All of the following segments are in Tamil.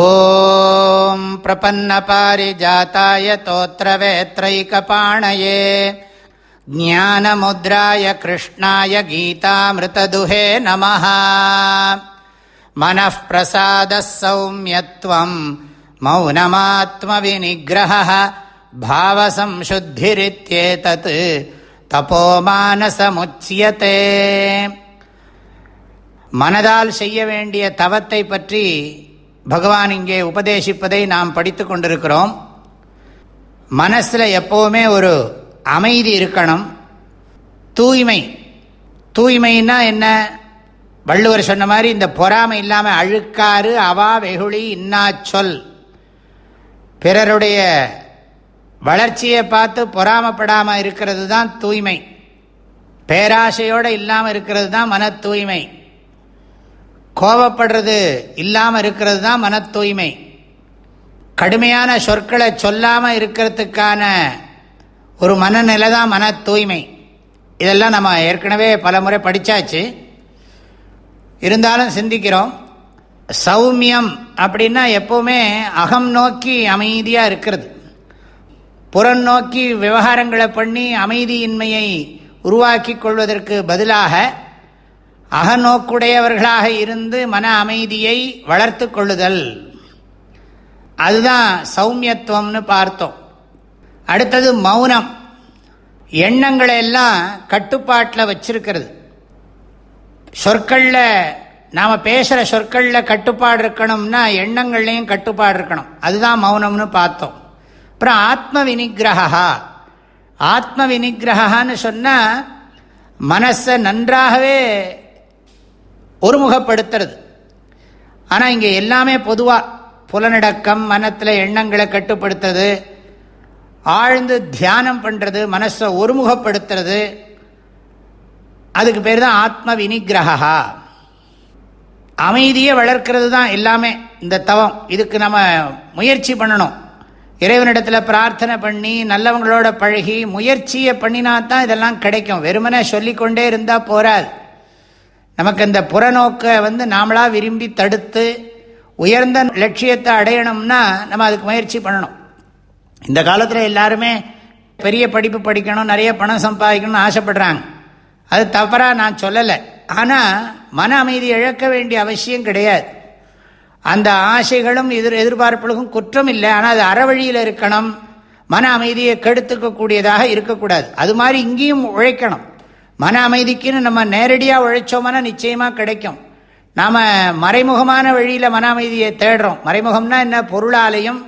ॐ प्रपन्नपारिजाताय तोत्रवेत्रैकपाणये ज्ञानमुद्राय कृष्णाय गीतामृतदुहे नमः मनः प्रसादः सौम्यत्वम् मौनमात्मविनिग्रहः भावसंशुद्धिरित्येतत् தபோமானசமுச்சியத்தே மனதால் செய்ய வேண்டிய தவத்தை பற்றி பகவான் இங்கே உபதேசிப்பதை நாம் படித்து கொண்டிருக்கிறோம். மனசில் எப்போவுமே ஒரு அமைதி இருக்கணும். தூய்மை. தூய்மைன்னா என்ன? வள்ளுவர் சொன்ன மாதிரி இந்த பொறாமை இல்லாமல் அழுக்காறு அவா வெகுளி இன்னா சொல். பிறருடைய வளர்ச்சியை பார்த்து பொறாமப்படாமல் இருக்கிறது தான் தூய்மை. பேராசையோடு இல்லாமல் இருக்கிறது தான் மன தூய்மை கோபப்படுறது இல்லாமல் இருக்கிறது தான் மன தூய்மை கடுமையான சொற்களை சொல்லாமல் இருக்கிறதுக்கான ஒரு மனநிலை தான் மன தூய்மை இதெல்லாம் நம்ம ஏற்கனவே பல முறை படித்தாச்சு இருந்தாலும் சிந்திக்கிறோம். சௌமியம் அப்படின்னா எப்போவுமே அகம் நோக்கி அமைதியாக இருக்கிறது. புறம் நோக்கி விவகாரங்களை பண்ணி அமைதியின்மையை உருவாக்கி கொள்வதற்கு பதிலாக அகநோக்குடையவர்களாக இருந்து மன அமைதியை வளர்த்து கொள்ளுதல். அதுதான் சௌமியத்துவம்னு பார்த்தோம். அடுத்தது மௌனம். எண்ணங்களை எல்லாம் கட்டுப்பாட்டில் வச்சிருக்கிறது. சொற்களில் நாம் பேசுகிற சொற்களில் கட்டுப்பாடு இருக்கணும்னா எண்ணங்கள்லையும் கட்டுப்பாடு இருக்கணும். அதுதான் மௌனம்னு பார்த்தோம். அப்புறம் ஆத்ம வினிகிரகா ஆத்ம வினிகிரகான்னு சொன்னால் மனசை நன்றாகவே ஒருமுகப்படுத்துறது. ஆனால் இங்கே எல்லாமே பொதுவாக புலனடக்கம் மனத்தில் எண்ணங்களை கட்டுப்படுத்துறது ஆழ்ந்து தியானம் பண்ணுறது மனசை ஒருமுகப்படுத்துறது அதுக்கு பேர் தான் ஆத்ம வினிகிரகா அமைதியை வளர்க்கிறது தான் எல்லாமே இந்த தவம். இதுக்கு நம்ம முயற்சி பண்ணணும். இறைவனிடத்தில் பிரார்த்தனை பண்ணி நல்லவங்களோட பழகி முயற்சியை பண்ணினா தான் இதெல்லாம் கிடைக்கும். வெறுமனே சொல்லிக்கொண்டே இருந்தால் போராது நமக்கு இந்த புறநோக்கை வந்து நாமளாக விரும்பி தடுத்து உயர்ந்த லட்சியத்தை அடையணும்னா நம்ம அதுக்கு முயற்சி பண்ணணும். இந்த காலத்தில் எல்லாருமே பெரிய படிப்பு படிக்கணும் நிறைய பணம் சம்பாதிக்கணும்னு ஆசைப்படுறாங்க. அது தவறாக நான் சொல்லலை. ஆனால் மன அமைதி இழக்க வேண்டிய அவசியம் கிடையாது. அந்த ஆசைகளும் எதிர் எதிர்பார்ப்புகளுக்கும் குற்றம் இல்லை. ஆனால் அது அறவழியில் இருக்கணும். மன அமைதியை கெடுத்துக்கக்கூடியதாக இருக்கக்கூடாது. அது மாதிரி இங்கேயும் உழைக்கணும். மன அமைதிக்குன்னு நம்ம நேரடியாக உழைச்சோம்னா நிச்சயமாக கிடைக்கும். நாம் மறைமுகமான வழியில் மன அமைதியை தேடுறோம். மறைமுகம்னா என்ன? பொருளாலையும்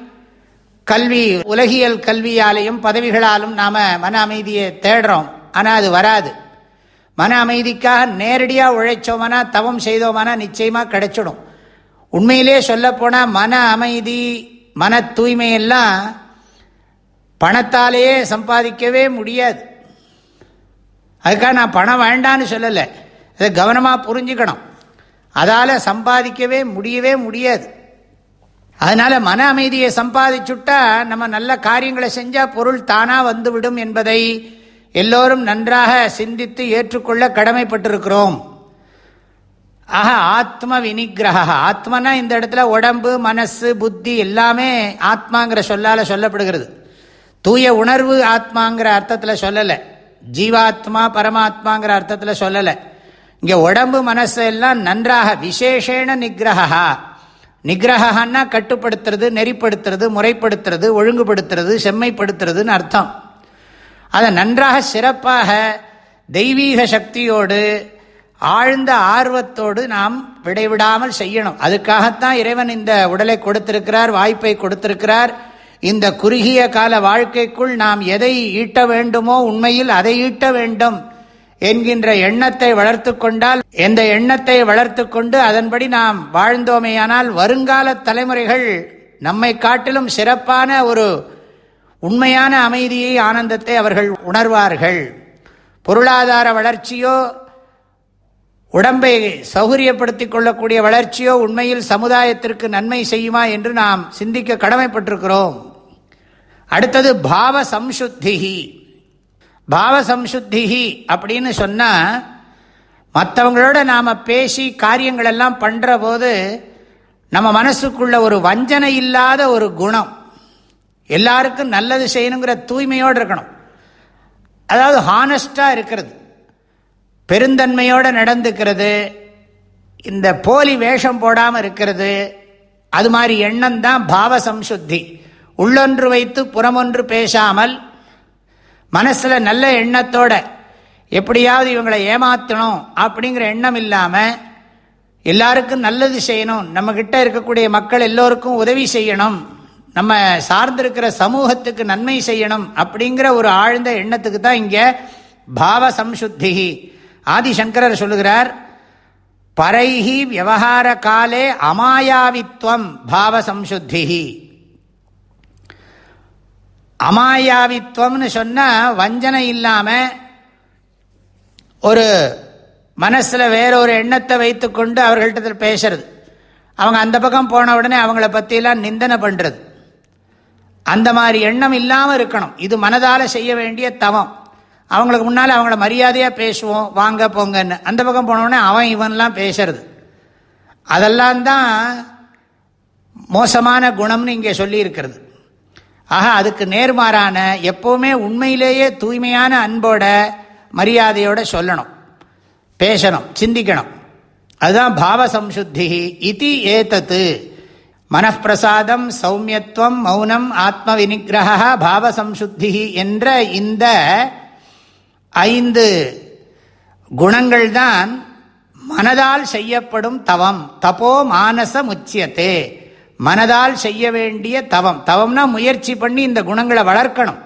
கல்வி உலகியல் கல்வியாலையும் பதவிகளாலும் நாம் மன அமைதியை தேடுறோம். ஆனால் அது வராது. மன அமைதிக்காக நேரடியாக உழைச்சோமானா தவம் செய்தோமானா நிச்சயமாக கிடைச்சிடும். உண்மையிலே சொல்லப்போனால் மன அமைதி மன தூய்மையெல்லாம் பணத்தாலேயே சம்பாதிக்கவே முடியாது. அதுக்காக நான் பணம் வேண்டான்னு சொல்லலை. அதை கவனமாக புரிஞ்சுக்கணும். அதால் சம்பாதிக்கவே முடியவே முடியாது. அதனால் மன அமைதியை சம்பாதிச்சுட்டா நம்ம நல்ல காரியங்களை செஞ்சால் பொருள் தானாக வந்துவிடும் என்பதை எல்லோரும் நன்றாக சிந்தித்து ஏற்றுக்கொள்ள கடமைப்பட்டிருக்கிறோம். ஆக ஆத்ம வினிகிரக ஆத்மனா இந்த இடத்துல உடம்பு மனசு புத்தி எல்லாமே ஆத்மாங்கிற சொல்லால் சொல்லப்படுகிறது. தூய உணர்வு ஆத்மாங்கிற அர்த்தத்தில் சொல்லலை. ஜீவாத்மா பரமாத்மாங்கிற அர்த்தத்தில் சொல்லலை. இங்கே உடம்பு மனசு எல்லாம் நன்றாக விசேஷேன நிகிரகா நிகிரகான்னா கட்டுப்படுத்துறது நெறிப்படுத்துறது முறைப்படுத்துறது ஒழுங்குபடுத்துறது செம்மைப்படுத்துறதுன்னு அர்த்தம். அதை நன்றாக சிறப்பாக தெய்வீக சக்தியோடு ஆழ்ந்த ஆர்வத்தோடு நாம் விடைவிடாமல் செய்யணும். அதுக்காகத்தான் இறைவன் இந்த உடலை கொடுத்திருக்கிறார் வாய்ப்பை கொடுத்திருக்கிறார். இந்த குறுகிய கால வாழ்க்கைக்குள் நாம் எதை ஈட்ட வேண்டுமோ உண்மையில் அதை ஈட்ட வேண்டும் என்கின்ற எண்ணத்தை வளர்த்து கொண்டால் எந்த எண்ணத்தை வளர்த்து கொண்டு அதன்படி நாம் வாழ்ந்தோமேயானால் வருங்கால தலைமுறைகள் நம்மை காட்டிலும் சிறப்பான ஒரு உண்மையான அமைதியை ஆனந்தத்தை அவர்கள் உணர்வார்கள். பொருளாதார வளர்ச்சியோ உடம்பை சௌகரியப்படுத்திக் கொள்ளக்கூடிய வளர்ச்சியோ உண்மையில் சமுதாயத்திற்கு நன்மை செய்யுமா என்று நாம் சிந்திக்க கடமைப்பட்டிருக்கிறோம். அடுத்தது பாவ சம்சுத்திகி பாவ சம்சுத்திகி அப்படின்னு சொன்னால் மற்றவங்களோட நாம் பேசி காரியங்களெல்லாம் பண்ணுற போது நம்ம மனசுக்குள்ள ஒரு வஞ்சனை இல்லாத ஒரு குணம். எல்லாருக்கும் நல்லது செய்யணுங்கிற தூய்மையோடு இருக்கணும். அதாவது ஹானஸ்டாக இருக்கிறது. பெருந்தன்மையோடு நடந்துக்கிறது. இந்த போலி வேஷம் போடாமல் இருக்கிறது. அது மாதிரி எண்ணம் தான் பாவ சம்சுத்தி உள்ளொன்று வைத்து புறமொன்று பேசாமல் மனசில் நல்ல எண்ணத்தோட எப்படியாவது இவங்களை ஏமாற்றணும் அப்படிங்கிற எண்ணம் இல்லாமல் எல்லாருக்கும் நல்லது செய்யணும். நம்ம கிட்ட இருக்கக்கூடிய மக்கள் எல்லோருக்கும் உதவி செய்யணும். நம்ம சார்ந்திருக்கிற சமூகத்துக்கு நன்மை செய்யணும் அப்படிங்கிற ஒரு ஆழ்ந்த எண்ணத்துக்கு தான் இங்கே பாவ சம்சுத்தி. ஆதிசங்கரர் சொல்லுகிறார் பரைஹி விவகார காலே அமாயாவித்வம் பாவ சம்சுத்தி. அமாயாவித்வம்னு சொன்னால் வஞ்சனை இல்லாமல் ஒரு மனசில் வேற ஒரு எண்ணத்தை வைத்துக்கொண்டு அவர்கள்ட்ட பேசுறது. அவங்க அந்த பக்கம் போன உடனே அவங்கள பற்றியெல்லாம் நிந்தனை பண்ணுறது அந்த மாதிரி எண்ணம் இல்லாமல் இருக்கணும். இது மனதால் செய்ய வேண்டிய தவம். அவங்களுக்கு முன்னால் அவங்கள மரியாதையாக பேசுவோம் வாங்க போங்கன்னு. அந்த பக்கம் போனோடனே அவன் இவன்லாம் பேசுறது. அதெல்லாம் தான் மோசமான குணம்னு இங்கே சொல்லியிருக்கிறது. ஆக அதுக்கு நேர்மாறான எப்போவுமே உண்மையிலேயே தூய்மையான அன்போட மரியாதையோட சொல்லணும். பேசணும் சிந்திக்கணும். அதுதான் பாவ சம்சுத்தி இது ஏதத்து. மனப்பிரசாதம் சௌமியத்துவம் மௌனம் ஆத்ம வினிகிரக பாவ சம்சுத்தி என்ற இந்த ஐந்து குணங்கள் தான் மனதால் செய்யப்படும் தவம். தபோ மானச முச்சியத்தே மனதால் செய்ய வேண்டிய தவம். தவம்னா முயற்சி பண்ணி இந்த குணங்களை வளர்க்கணும்.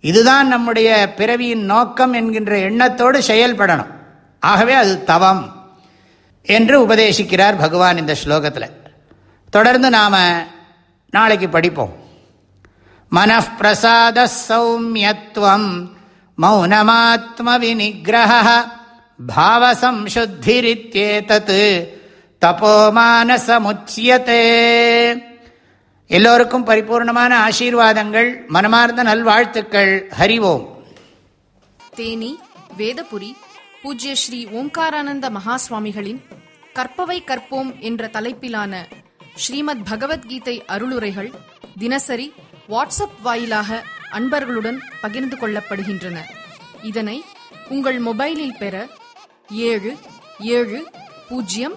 இதுதான் நம்முடைய பிறவியின் நோக்கம் என்கின்ற எண்ணத்தோடு செயல்படணும். ஆகவே அது தவம் என்று உபதேசிக்கிறார் பகவான் இந்த ஸ்லோகத்தில். தொடர்ந்து நாம் நாளைக்கு படிப்போம். மனப்பிரசாத சௌமியத்துவம் மௌனமாத்ம விநிகிரக பாவசம்சுத்திரித்தேதத் தபோமானசமுச்சியத்தே எல்லோருக்கும் பரிபூர்ணமான ஆசீர்வாதங்கள் மனமார்ந்த நல்வாழ்த்துக்கள். ஹரிவோம் தேனி வேதபுரி பூஜ்ய ஸ்ரீ ஓம்காரானந்த மகாஸ்வாமிகளின் கற்பவை கற்போம் என்ற தலைப்பிலான ஸ்ரீமத் பகவத்கீதை அருளுரைகள் தினசரி வாட்ஸ்அப் வாயிலாக அன்பர்களுடன் பகிர்ந்து கொள்ளப்படுகின்றன. இதனை உங்கள் மொபைலில் பெற ஏழு ஏழு பூஜ்ஜியம்